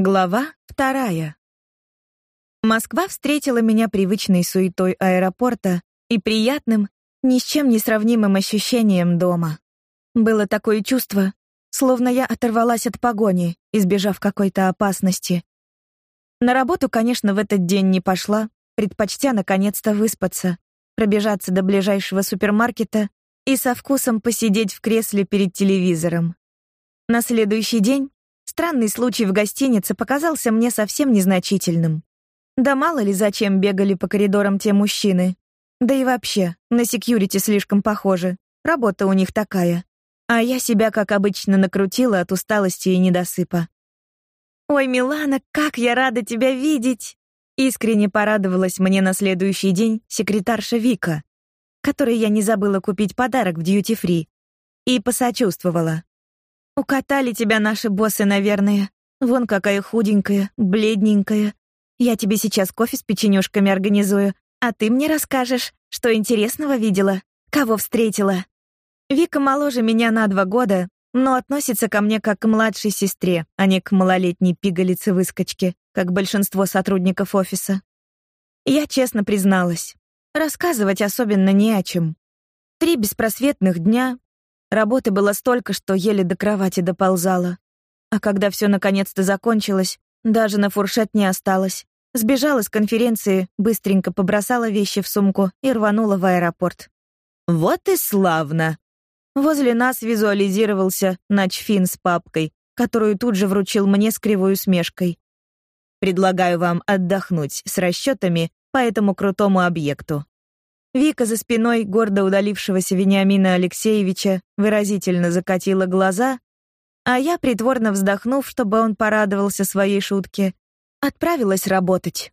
Глава вторая. Москва встретила меня привычной суетой аэропорта и приятным, ни с чем не сравнимым ощущением дома. Было такое чувство, словно я оторвалась от погони, избежав какой-то опасности. На работу, конечно, в этот день не пошла, предпочтя наконец-то выспаться, пробежаться до ближайшего супермаркета и со вкусом посидеть в кресле перед телевизором. На следующий день странный случай в гостинице показался мне совсем незначительным. Да мало ли зачем бегали по коридорам те мужчины. Да и вообще, на секьюрити слишком похожи. Работа у них такая. А я себя, как обычно, накрутила от усталости и недосыпа. «Ой, Милана, как я рада тебя видеть!» Искренне порадовалась мне на следующий день секретарша Вика, которой я не забыла купить подарок в дьюти-фри, и посочувствовала. «Укатали тебя наши боссы, наверное. Вон какая худенькая, бледненькая. Я тебе сейчас кофе с печенюшками организую, а ты мне расскажешь, что интересного видела, кого встретила. Вика моложе меня на два года, но относится ко мне как к младшей сестре, а не к малолетней пигалице-выскочке, как большинство сотрудников офиса. Я честно призналась. Рассказывать особенно не о чем. Три беспросветных дня. Работы было столько, что еле до кровати доползала. А когда все наконец-то закончилось, даже на фуршет не осталось. Сбежала с конференции, быстренько побросала вещи в сумку и рванула в аэропорт. Вот и славно. Возле нас визуализировался Начфин с папкой, которую тут же вручил мне с кривой усмешкой. Предлагаю вам отдохнуть с расчетами по этому крутому объекту. Вика за спиной гордо удалившегося Вениамина Алексеевича выразительно закатила глаза, а я, притворно вздохнув, чтобы он порадовался своей шутке, Отправилась работать.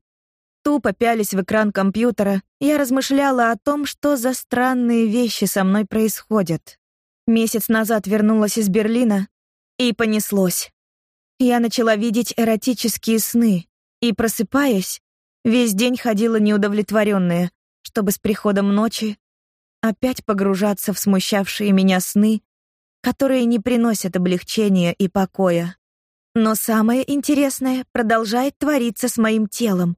Тупо пялись в экран компьютера, я размышляла о том, что за странные вещи со мной происходят. Месяц назад вернулась из Берлина, и понеслось. Я начала видеть эротические сны, и, просыпаясь, весь день ходила неудовлетворенная, чтобы с приходом ночи опять погружаться в смущавшие меня сны, которые не приносят облегчения и покоя. Но самое интересное продолжает твориться с моим телом.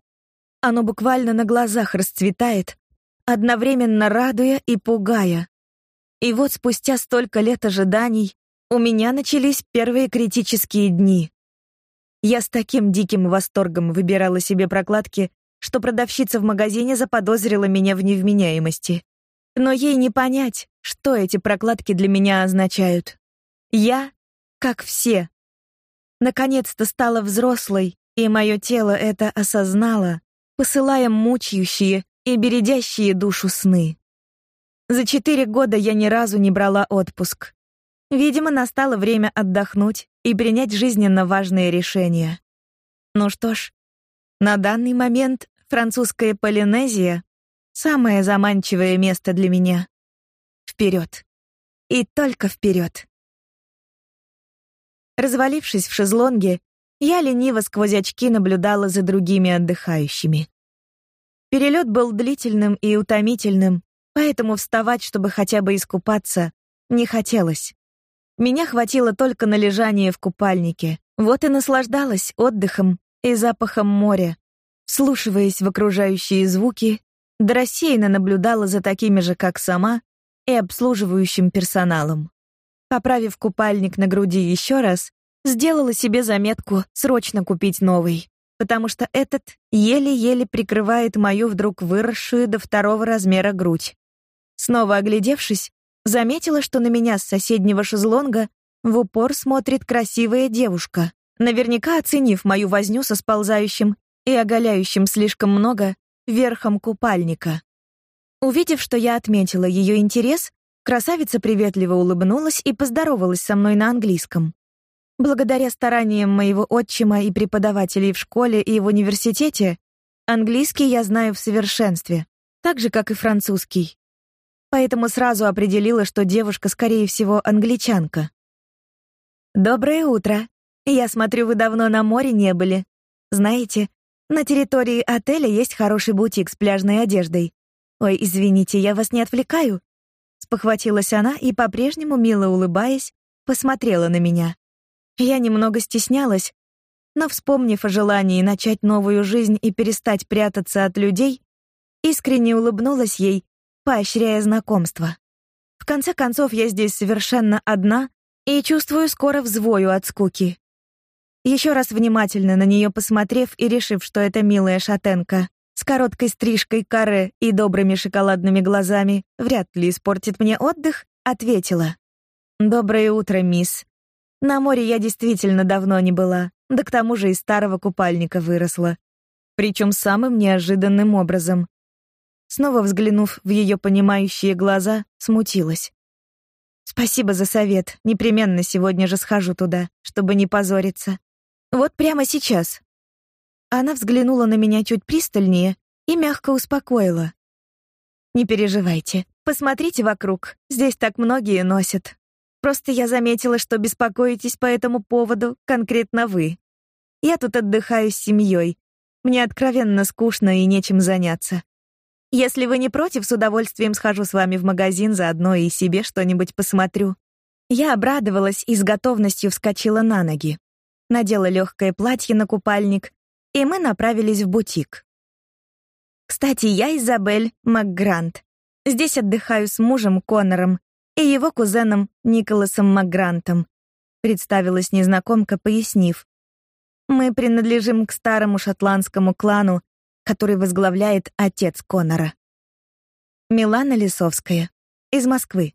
Оно буквально на глазах расцветает, одновременно радуя и пугая. И вот спустя столько лет ожиданий у меня начались первые критические дни. Я с таким диким восторгом выбирала себе прокладки, что продавщица в магазине заподозрила меня в невменяемости. Но ей не понять, что эти прокладки для меня означают. Я, как все, наконец-то стала взрослой, и мое тело это осознало, посылая мучающие и бередящие душу сны. За четыре года я ни разу не брала отпуск. Видимо, настало время отдохнуть и принять жизненно важные решения. Ну что ж, на данный момент французская Полинезия — самое заманчивое место для меня. Вперед. И только вперед. Развалившись в шезлонге, я лениво сквозь очки наблюдала за другими отдыхающими. Перелет был длительным и утомительным, поэтому вставать, чтобы хотя бы искупаться, не хотелось. Меня хватило только на лежание в купальнике. Вот и наслаждалась отдыхом и запахом моря, вслушиваясь в окружающие звуки, да рассеянно наблюдала за такими же, как сама, и обслуживающим персоналом. Поправив купальник на груди еще раз, сделала себе заметку срочно купить новый, потому что этот еле-еле прикрывает мою вдруг выросшую до второго размера грудь. Снова оглядевшись, заметила, что на меня с соседнего шезлонга в упор смотрит красивая девушка, наверняка оценив мою возню со сползающим и оголяющим слишком много верхом купальника. Увидев, что я отметила ее интерес, Красавица приветливо улыбнулась и поздоровалась со мной на английском. Благодаря стараниям моего отчима и преподавателей в школе и в университете, английский я знаю в совершенстве, так же как и французский. Поэтому сразу определила, что девушка скорее всего англичанка. Доброе утро. Я смотрю, вы давно на море не были. Знаете, на территории отеля есть хороший бутик с пляжной одеждой. Ой, извините, я вас не отвлекаю? Спохватилась она и по-прежнему мило улыбаясь, посмотрела на меня. Я немного стеснялась, но вспомнив о желании начать новую жизнь и перестать прятаться от людей, искренне улыбнулась ей, поощряя знакомство. В конце концов, я здесь совершенно одна и чувствую скоро взвою от скуки. Еще раз внимательно на нее посмотрев и решив, что это милая шатенка с короткой стрижкой каре и добрыми шоколадными глазами вряд ли испортит мне отдых, ответила: "Доброе утро, мисс. На море я действительно давно не была, да к тому же из старого купальника выросла, причем самым неожиданным образом. Снова взглянув в ее понимающие глаза, смутилась. Спасибо за совет. Непременно сегодня же схожу туда, чтобы не позориться. Вот прямо сейчас. Она взглянула на меня чуть пристальнее и мягко успокоила. Не переживайте. Посмотрите вокруг. Здесь так многие носят. Просто я заметила, что беспокоитесь по этому поводу конкретно вы. Я тут отдыхаю с семьей. Мне откровенно скучно и нечем заняться. Если вы не против, с удовольствием схожу с вами в магазин заодно и себе что-нибудь посмотрю. Я обрадовалась и с готовностью вскочила на ноги. Надела легкое платье на купальник, и мы направились в бутик. Кстати, я Изабель Макгрант. Здесь отдыхаю с мужем Коннором и его кузеном Николасом Макгрантом. Представилась незнакомка, пояснив: "Мы принадлежим к старому шотландскому клану, который возглавляет отец Конора. Милана Лисовская из Москвы.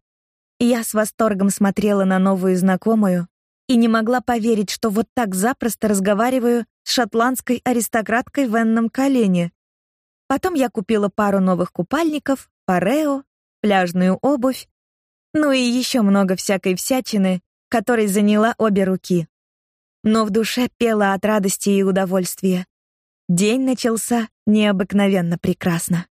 Я с восторгом смотрела на новую знакомую и не могла поверить, что вот так запросто разговариваю с шотландской аристократкой в энном колене. Потом я купила пару новых купальников, парео, пляжную обувь, ну и еще много всякой всячины, которой заняла обе руки. Но в душе пела от радости и удовольствия. День начался необыкновенно прекрасно.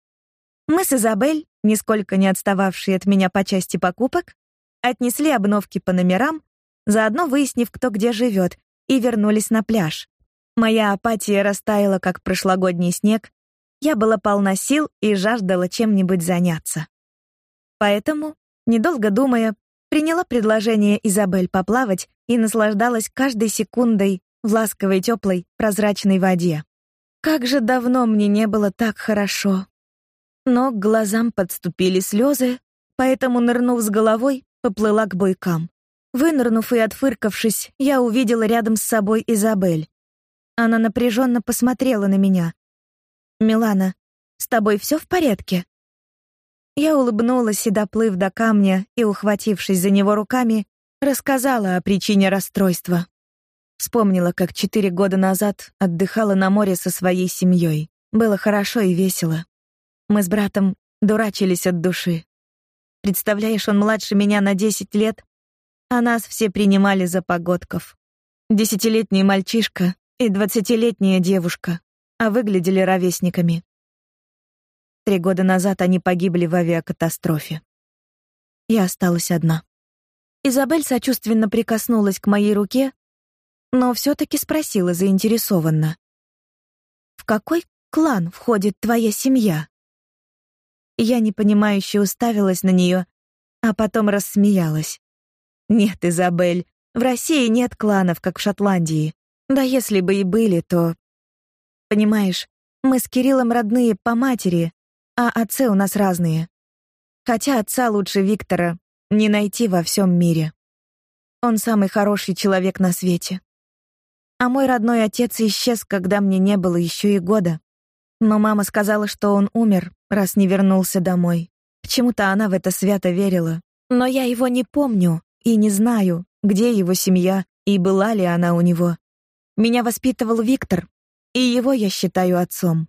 Мы с Изабель, нисколько не отстававшие от меня по части покупок, отнесли обновки по номерам, заодно выяснив, кто где живет, и вернулись на пляж. Моя апатия растаяла, как прошлогодний снег. Я была полна сил и жаждала чем-нибудь заняться. Поэтому, недолго думая, приняла предложение Изабель поплавать и наслаждалась каждой секундой в ласковой теплой прозрачной воде. Как же давно мне не было так хорошо. Но к глазам подступили слезы, поэтому, нырнув с головой, поплыла к бойкам. Вынырнув и отфыркавшись, я увидела рядом с собой Изабель. Она напряженно посмотрела на меня. «Милана, с тобой все в порядке?» Я улыбнулась и, доплыв до камня и ухватившись за него руками, рассказала о причине расстройства. Вспомнила, как четыре года назад отдыхала на море со своей семьей. Было хорошо и весело. Мы с братом дурачились от души. Представляешь, он младше меня на десять лет, а нас все принимали за погодков. Десятилетний мальчишка и двадцатилетняя девушка, а выглядели ровесниками. Три года назад они погибли в авиакатастрофе. Я осталась одна. Изабель сочувственно прикоснулась к моей руке, но все таки спросила заинтересованно: "В какой клан входит твоя семья?" Я непонимающе уставилась на нее, а потом рассмеялась. "Нет, Изабель, в России нет кланов, как в Шотландии. Да если бы и были, то понимаешь, мы с Кириллом родные по матери, а отцы у нас разные. Хотя отца лучше Виктора не найти во всем мире. Он самый хороший человек на свете. А мой родной отец исчез, когда мне не было еще и года. Но мама сказала, что он умер, раз не вернулся домой. Почему-то она в это свято верила. Но я его не помню и не знаю, где его семья и была ли она у него. Меня воспитывал Виктор, и его я считаю отцом.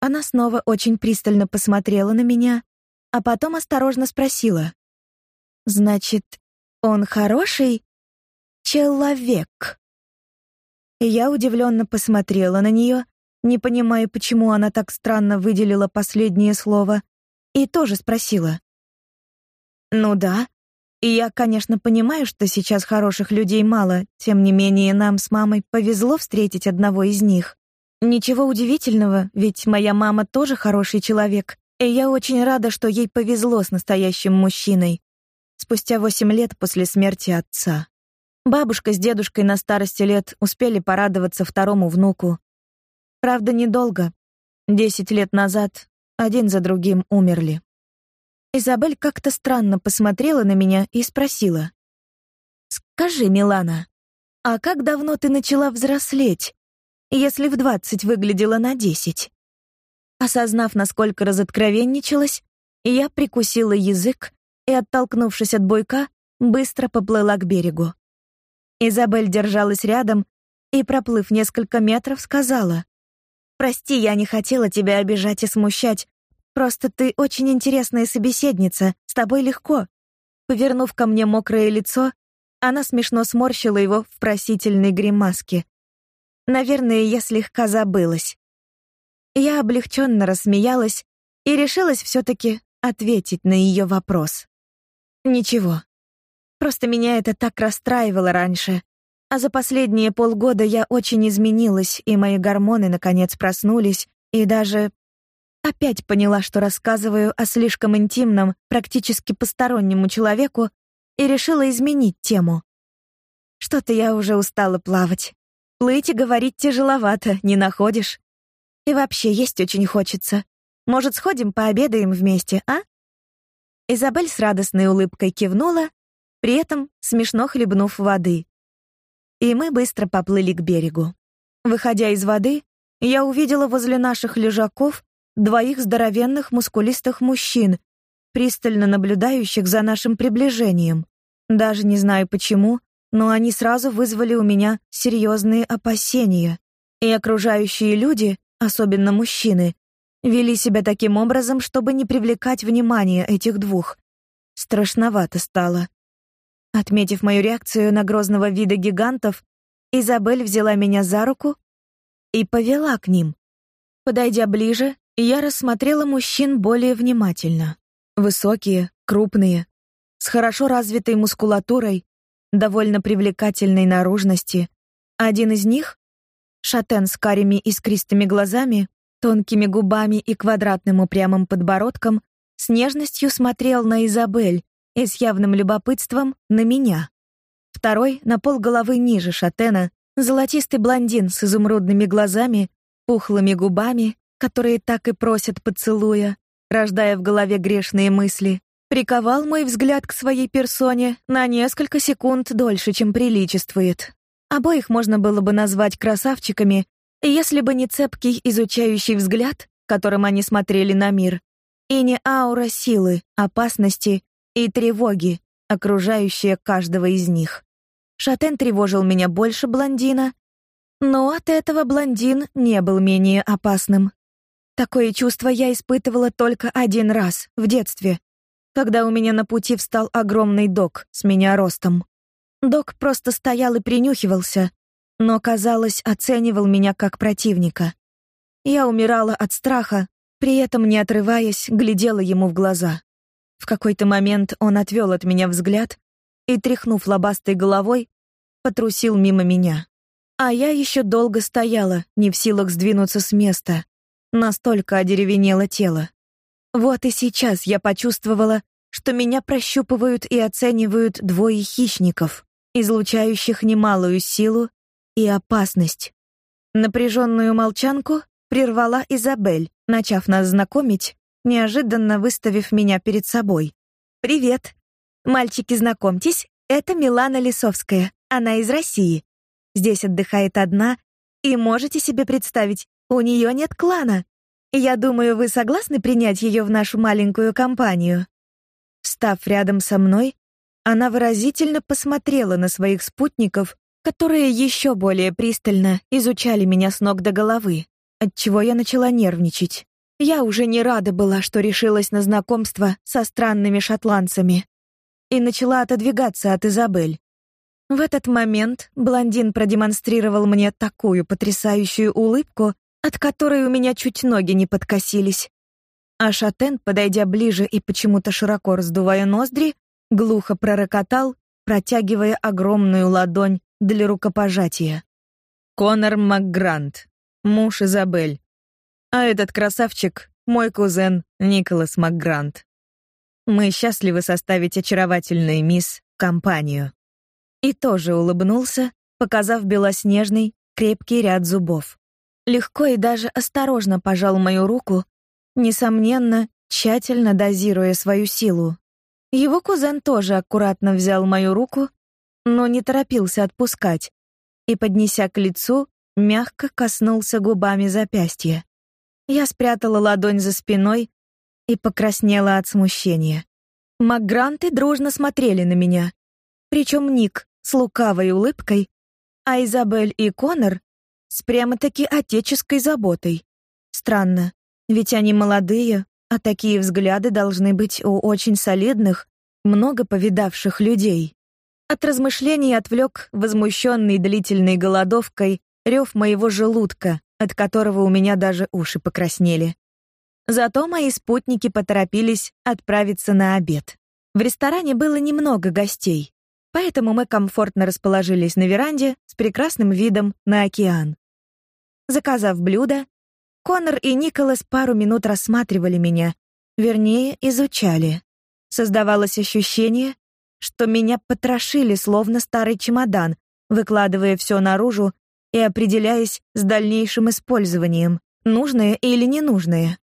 Она снова очень пристально посмотрела на меня, а потом осторожно спросила: "Значит, он хороший человек?" Я удивленно посмотрела на нее, не понимая, почему она так странно выделила последнее слово, и тоже спросила: "Ну да, и я, конечно, понимаю, что сейчас хороших людей мало, тем не менее нам с мамой повезло встретить одного из них. Ничего удивительного, ведь моя мама тоже хороший человек, И я очень рада, что ей повезло с настоящим мужчиной. Спустя восемь лет после смерти отца. Бабушка с дедушкой на старости лет успели порадоваться второму внуку. Правда, недолго. Десять лет назад один за другим умерли. Изабель как-то странно посмотрела на меня и спросила: "Скажи, Милана, а как давно ты начала взрослеть, если в двадцать выглядела на десять?" Осознав, насколько разоткровенничалась, я прикусила язык и, оттолкнувшись от бойка, быстро поплыла к берегу. Изабель держалась рядом и, проплыв несколько метров, сказала: "Прости, я не хотела тебя обижать и смущать. Просто ты очень интересная собеседница, с тобой легко". Повернув ко мне мокрое лицо, она смешно сморщила его в просительной гримаске. Наверное, я слегка забылась. Я облегченно рассмеялась и решилась все таки ответить на ее вопрос. Ничего. Просто меня это так расстраивало раньше. А за последние полгода я очень изменилась, и мои гормоны наконец проснулись, и даже опять поняла, что рассказываю о слишком интимном, практически постороннему человеку, и решила изменить тему. Что-то я уже устала плавать. Плыть и говорить тяжеловато, не находишь? И вообще есть очень хочется. Может, сходим пообедаем вместе, а? Изабель с радостной улыбкой кивнула при этом смешно хлебнув воды. И мы быстро поплыли к берегу. Выходя из воды, я увидела возле наших лежаков двоих здоровенных мускулистых мужчин, пристально наблюдающих за нашим приближением. Даже не знаю почему, но они сразу вызвали у меня серьезные опасения. И окружающие люди, особенно мужчины, вели себя таким образом, чтобы не привлекать внимание этих двух. Страшновато стало. Отметив мою реакцию на грозного вида гигантов, Изабель взяла меня за руку и повела к ним. Подойдя ближе, я рассмотрела мужчин более внимательно. Высокие, крупные, с хорошо развитой мускулатурой, довольно привлекательной наружности. Один из них шатен с карими искристыми глазами, тонкими губами и квадратным упрямым подбородком, с нежностью смотрел на Изабель, и с явным любопытством на меня. Второй, на пол головы ниже шатена, золотистый блондин с изумрудными глазами, пухлыми губами, которые так и просят поцелуя, рождая в голове грешные мысли, приковал мой взгляд к своей персоне на несколько секунд дольше, чем приличествует. Обоих можно было бы назвать красавчиками, если бы не цепкий изучающий взгляд, которым они смотрели на мир, и не аура силы, опасности и тревоги, окружающие каждого из них. Шатен тревожил меня больше блондина, но от этого блондин не был менее опасным. Такое чувство я испытывала только один раз, в детстве, когда у меня на пути встал огромный док с меня ростом. Док просто стоял и принюхивался, но, казалось, оценивал меня как противника. Я умирала от страха, при этом не отрываясь, глядела ему в глаза. В какой-то момент он отвел от меня взгляд и, тряхнув лобастой головой, потрусил мимо меня. А я еще долго стояла, не в силах сдвинуться с места. Настолько одеревенело тело. Вот и сейчас я почувствовала, что меня прощупывают и оценивают двое хищников, излучающих немалую силу и опасность. Напряженную молчанку прервала Изабель, начав нас знакомить неожиданно выставив меня перед собой. Привет. Мальчики, знакомьтесь, это Милана Лисовская. Она из России. Здесь отдыхает одна, и можете себе представить, у нее нет клана. Я думаю, вы согласны принять ее в нашу маленькую компанию. Встав рядом со мной, она выразительно посмотрела на своих спутников, которые еще более пристально изучали меня с ног до головы, отчего я начала нервничать. Я уже не рада была, что решилась на знакомство со странными шотландцами и начала отодвигаться от Изабель. В этот момент блондин продемонстрировал мне такую потрясающую улыбку, от которой у меня чуть ноги не подкосились. А Шатен, подойдя ближе и почему-то широко раздувая ноздри, глухо пророкотал, протягивая огромную ладонь для рукопожатия. Конор Макгрант, муж Изабель, а этот красавчик мой кузен Николас Макгрант. Мы счастливы составить очаровательную мисс компанию. И тоже улыбнулся, показав белоснежный, крепкий ряд зубов. Легко и даже осторожно пожал мою руку, несомненно, тщательно дозируя свою силу. Его кузен тоже аккуратно взял мою руку, но не торопился отпускать, и, поднеся к лицу, мягко коснулся губами запястья. Я спрятала ладонь за спиной и покраснела от смущения. Макгранты дружно смотрели на меня. Причем Ник с лукавой улыбкой, а Изабель и Конор с прямо-таки отеческой заботой. Странно, ведь они молодые, а такие взгляды должны быть у очень солидных, много повидавших людей. От размышлений отвлек возмущенный длительной голодовкой рев моего желудка, от которого у меня даже уши покраснели. Зато мои спутники поторопились отправиться на обед. В ресторане было немного гостей, поэтому мы комфортно расположились на веранде с прекрасным видом на океан. Заказав блюдо, Конор и Николас пару минут рассматривали меня, вернее, изучали. Создавалось ощущение, что меня потрошили словно старый чемодан, выкладывая все наружу и определяясь с дальнейшим использованием, нужное или ненужное.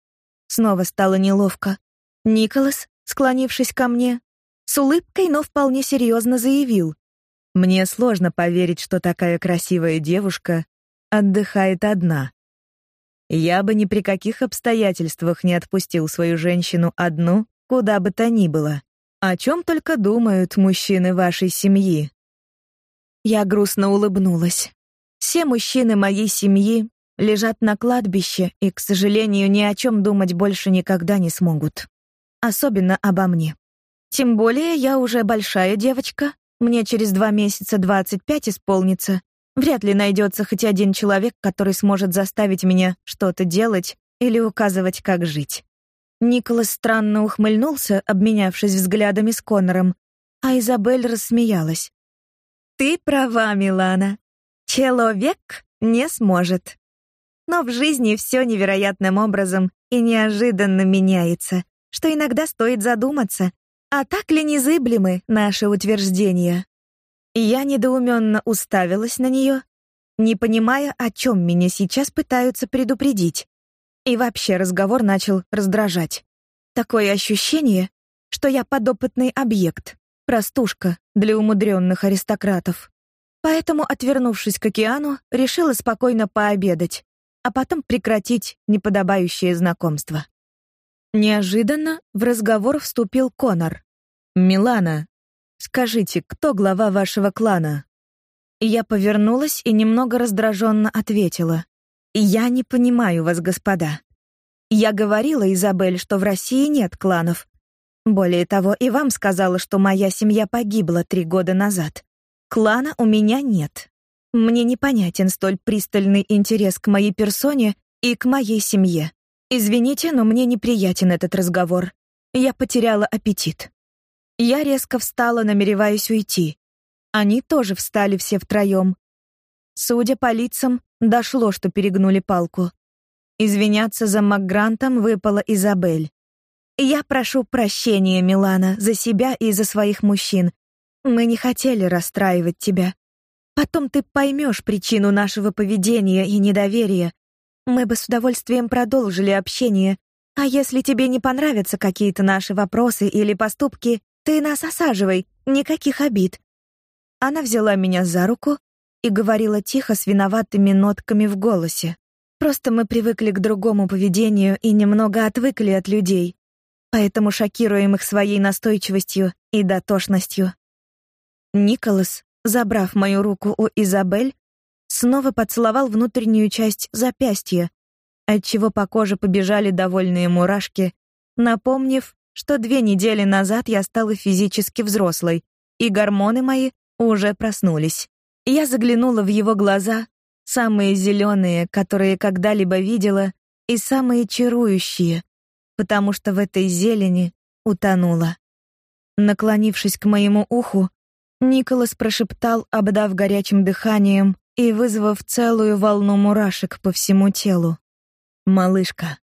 Снова стало неловко. Николас, склонившись ко мне, с улыбкой, но вполне серьезно заявил: "Мне сложно поверить, что такая красивая девушка отдыхает одна. Я бы ни при каких обстоятельствах не отпустил свою женщину одну, куда бы то ни было. О чем только думают мужчины вашей семьи. Я грустно улыбнулась. Все мужчины моей семьи лежат на кладбище и, к сожалению, ни о чем думать больше никогда не смогут. Особенно обо мне. Тем более я уже большая девочка, мне через два месяца 25 исполнится. Вряд ли найдется хоть один человек, который сможет заставить меня что-то делать или указывать, как жить. Николас странно ухмыльнулся, обменявшись взглядами с Коннором, а Изабель рассмеялась. Ты права, Милана. Человек не сможет. Но в жизни все невероятным образом и неожиданно меняется, что иногда стоит задуматься, а так ли незыблемы наши утверждения? Я недоуменно уставилась на нее, не понимая, о чем меня сейчас пытаются предупредить. И вообще разговор начал раздражать. Такое ощущение, что я подопытный объект, простушка для умудренных аристократов. Поэтому, отвернувшись к океану, решила спокойно пообедать, а потом прекратить неподобающее знакомство. Неожиданно в разговор вступил Конор. «Милана, скажите, кто глава вашего клана?» Я повернулась и немного раздраженно ответила. Я не понимаю вас, господа. Я говорила Изабель, что в России нет кланов. Более того, и вам сказала, что моя семья погибла три года назад. Клана у меня нет. Мне непонятен столь пристальный интерес к моей персоне и к моей семье. Извините, но мне неприятен этот разговор. Я потеряла аппетит. Я резко встала, намереваясь уйти. Они тоже встали все втроем. Судя по лицам, дошло, что перегнули палку. Извиняться за Макгрантом выпала Изабель. Я прошу прощения, Милана, за себя и за своих мужчин. Мы не хотели расстраивать тебя. Потом ты поймешь причину нашего поведения и недоверия. Мы бы с удовольствием продолжили общение. А если тебе не понравятся какие-то наши вопросы или поступки, ты нас осаживай, никаких обид. Она взяла меня за руку и говорила тихо с виноватыми нотками в голосе. Просто мы привыкли к другому поведению и немного отвыкли от людей, поэтому шокируем их своей настойчивостью и дотошностью. Николас, забрав мою руку у Изабель, снова поцеловал внутреннюю часть запястья, отчего по коже побежали довольные мурашки, напомнив, что две недели назад я стала физически взрослой, и гормоны мои уже проснулись. Я заглянула в его глаза, самые зеленые, которые когда-либо видела, и самые чарующие, потому что в этой зелени утонула. Наклонившись к моему уху, Николас прошептал, обдав горячим дыханием и вызвав целую волну мурашек по всему телу. «Малышка,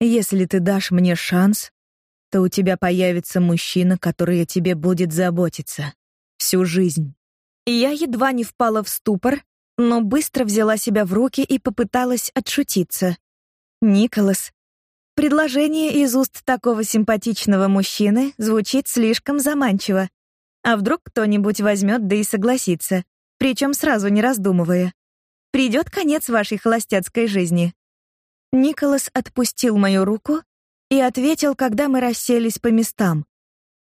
Если ты дашь мне шанс, то у тебя появится мужчина, который о тебе будет заботиться всю жизнь. Я едва не впала в ступор, но быстро взяла себя в руки и попыталась отшутиться. Николас, предложение из уст такого симпатичного мужчины звучит слишком заманчиво. А вдруг кто-нибудь возьмет да и согласится, причем сразу не раздумывая. Придет конец вашей холостяцкой жизни. Николас отпустил мою руку и ответил, когда мы расселись по местам.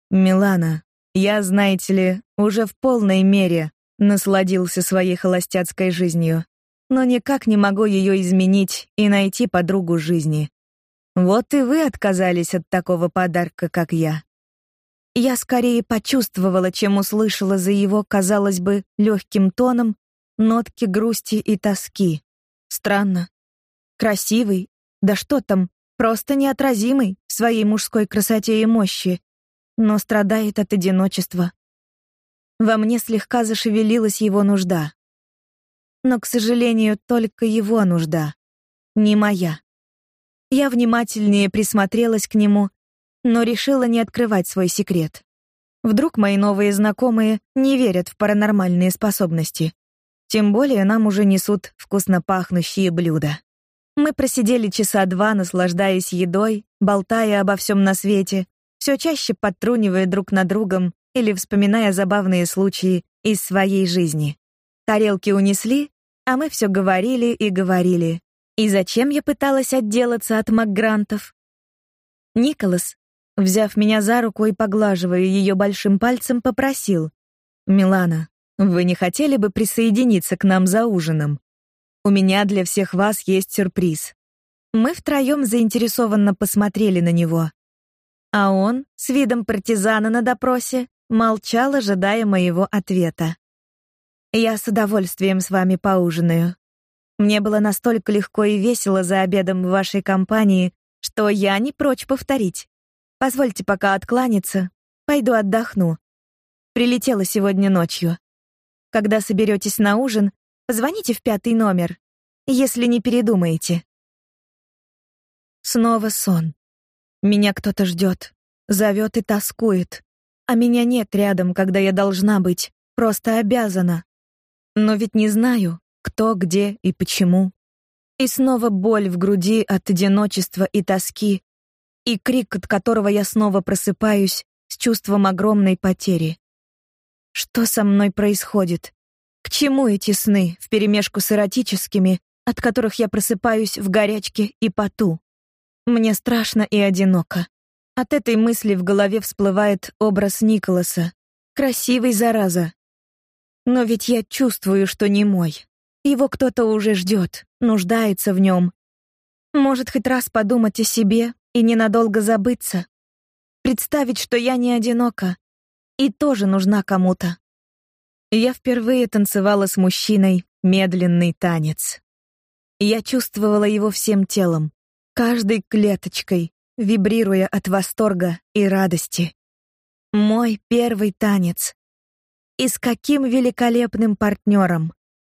Милана, я, знаете ли, уже в полной мере насладился своей холостяцкой жизнью, но никак не могу ее изменить и найти подругу жизни. Вот и вы отказались от такого подарка, как я. Я скорее почувствовала, чем услышала за его, казалось бы, легким тоном нотки грусти и тоски. Странно. Красивый, да что там, просто неотразимый в своей мужской красоте и мощи, но страдает от одиночества. Во мне слегка зашевелилась его нужда. Но, к сожалению, только его нужда, не моя. Я внимательнее присмотрелась к нему, но решила не открывать свой секрет. Вдруг мои новые знакомые не верят в паранормальные способности. Тем более нам уже несут вкусно пахнущие блюда. Мы просидели часа два, наслаждаясь едой, болтая обо всем на свете, все чаще подтрунивая друг над другом или вспоминая забавные случаи из своей жизни. Тарелки унесли, а мы все говорили и говорили. И зачем я пыталась отделаться от Макгрантов? Николас, взяв меня за руку и поглаживая ее большим пальцем, попросил: "Милана, вы не хотели бы присоединиться к нам за ужином? У меня для всех вас есть сюрприз. Мы втроем заинтересованно посмотрели на него. А он, с видом партизана на допросе, молчал, ожидая моего ответа. Я с удовольствием с вами поужинаю. Мне было настолько легко и весело за обедом в вашей компании, что я не прочь повторить. Позвольте пока откланяться, пойду отдохну. Прилетела сегодня ночью. Когда соберетесь на ужин, Позвоните в пятый номер, если не передумаете. Снова сон. Меня кто-то ждет, зовет и тоскует, а меня нет рядом, когда я должна быть, просто обязана. Но ведь не знаю, кто, где и почему. И снова боль в груди от одиночества и тоски, и крик, от которого я снова просыпаюсь с чувством огромной потери. Что со мной происходит? К чему эти сны вперемешку с эротическими, от которых я просыпаюсь в горячке и поту? Мне страшно и одиноко. От этой мысли в голове всплывает образ Николаса. Красивый, зараза. Но ведь я чувствую, что не мой. Его кто-то уже ждет, нуждается в нем. Может, хоть раз подумать о себе и ненадолго забыться. Представить, что я не одинока и тоже нужна кому-то. Я впервые танцевала с мужчиной медленный танец. Я чувствовала его всем телом, каждой клеточкой, вибрируя от восторга и радости. Мой первый танец. И с каким великолепным партнером.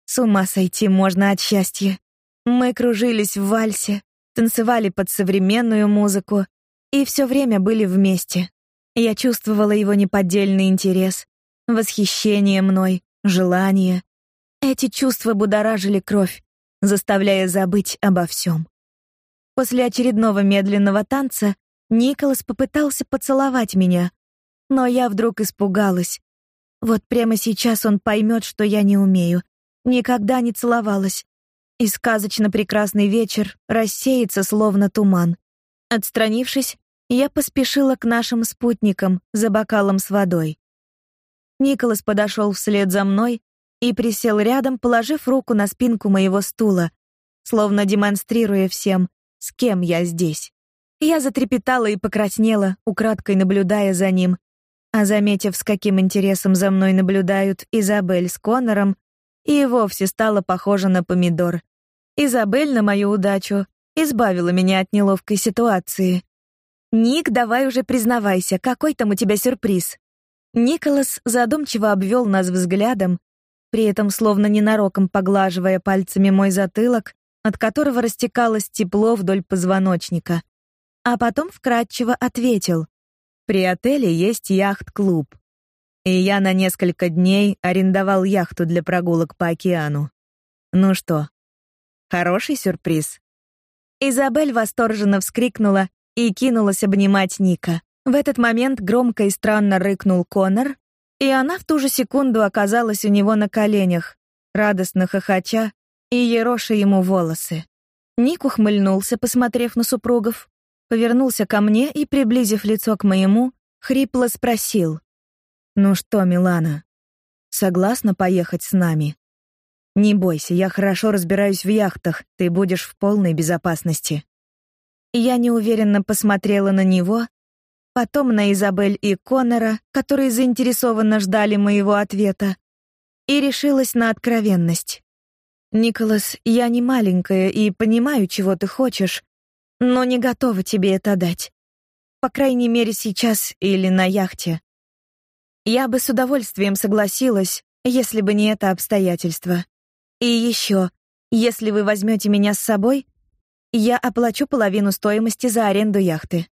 С ума сойти можно от счастья. Мы кружились в вальсе, танцевали под современную музыку и все время были вместе. Я чувствовала его неподдельный интерес, восхищение мной, желание. Эти чувства будоражили кровь, заставляя забыть обо всем. После очередного медленного танца Николас попытался поцеловать меня, но я вдруг испугалась. Вот прямо сейчас он поймет, что я не умею, никогда не целовалась. И сказочно прекрасный вечер рассеется словно туман. Отстранившись, я поспешила к нашим спутникам за бокалом с водой. Николас подошел вслед за мной и присел рядом, положив руку на спинку моего стула, словно демонстрируя всем, с кем я здесь. Я затрепетала и покраснела, украдкой наблюдая за ним, а заметив, с каким интересом за мной наблюдают Изабель с Коннором, и вовсе стала похожа на помидор. Изабель на мою удачу избавила меня от неловкой ситуации. Ник, давай уже признавайся, какой там у тебя сюрприз? Николас задумчиво обвел нас взглядом, при этом словно ненароком поглаживая пальцами мой затылок, от которого растекалось тепло вдоль позвоночника. а потом вкратчиво ответил: "При отеле есть яхт-клуб. И я на несколько дней арендовал яхту для прогулок по океану. Ну что? Хороший сюрприз". Изабель восторженно вскрикнула и кинулась обнимать Ника. В этот момент громко и странно рыкнул Конор, и она в ту же секунду оказалась у него на коленях, радостно хохоча и ероша ему волосы. Ник ухмыльнулся, посмотрев на супругов, повернулся ко мне и, приблизив лицо к моему, хрипло спросил: "Ну что, Милана, согласна поехать с нами? Не бойся, я хорошо разбираюсь в яхтах, ты будешь в полной безопасности". Я неуверенно посмотрела на него, потом на Изабель и Коннора, которые заинтересованно ждали моего ответа, и решилась на откровенность. Николас, я не маленькая и понимаю, чего ты хочешь, но не готова тебе это дать. По крайней мере, сейчас или на яхте. Я бы с удовольствием согласилась, если бы не это обстоятельство. И еще, если вы возьмете меня с собой, я оплачу половину стоимости за аренду яхты.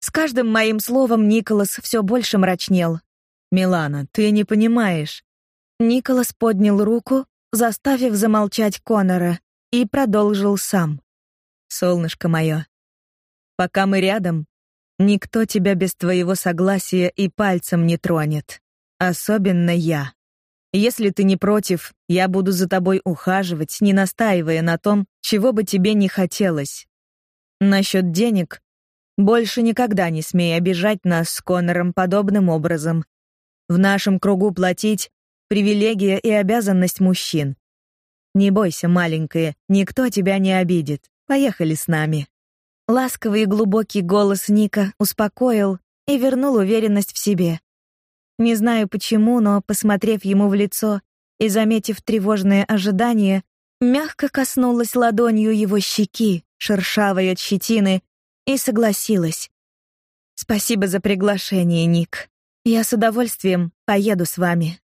С каждым моим словом Николас все больше мрачнел. Милана, ты не понимаешь. Николас поднял руку, заставив замолчать Конора, и продолжил сам. Солнышко мое, пока мы рядом, никто тебя без твоего согласия и пальцем не тронет, особенно я. Если ты не против, я буду за тобой ухаживать, не настаивая на том, чего бы тебе не хотелось. Насчет денег больше никогда не смей обижать нас с Конором подобным образом. В нашем кругу платить привилегия и обязанность мужчин. Не бойся, маленькая, никто тебя не обидит. Поехали с нами. Ласковый и глубокий голос Ника успокоил и вернул уверенность в себе. Не знаю почему, но посмотрев ему в лицо и заметив тревожное ожидание, мягко коснулась ладонью его щеки, шершавой от щетины, и согласилась. Спасибо за приглашение, Ник. Я с удовольствием поеду с вами.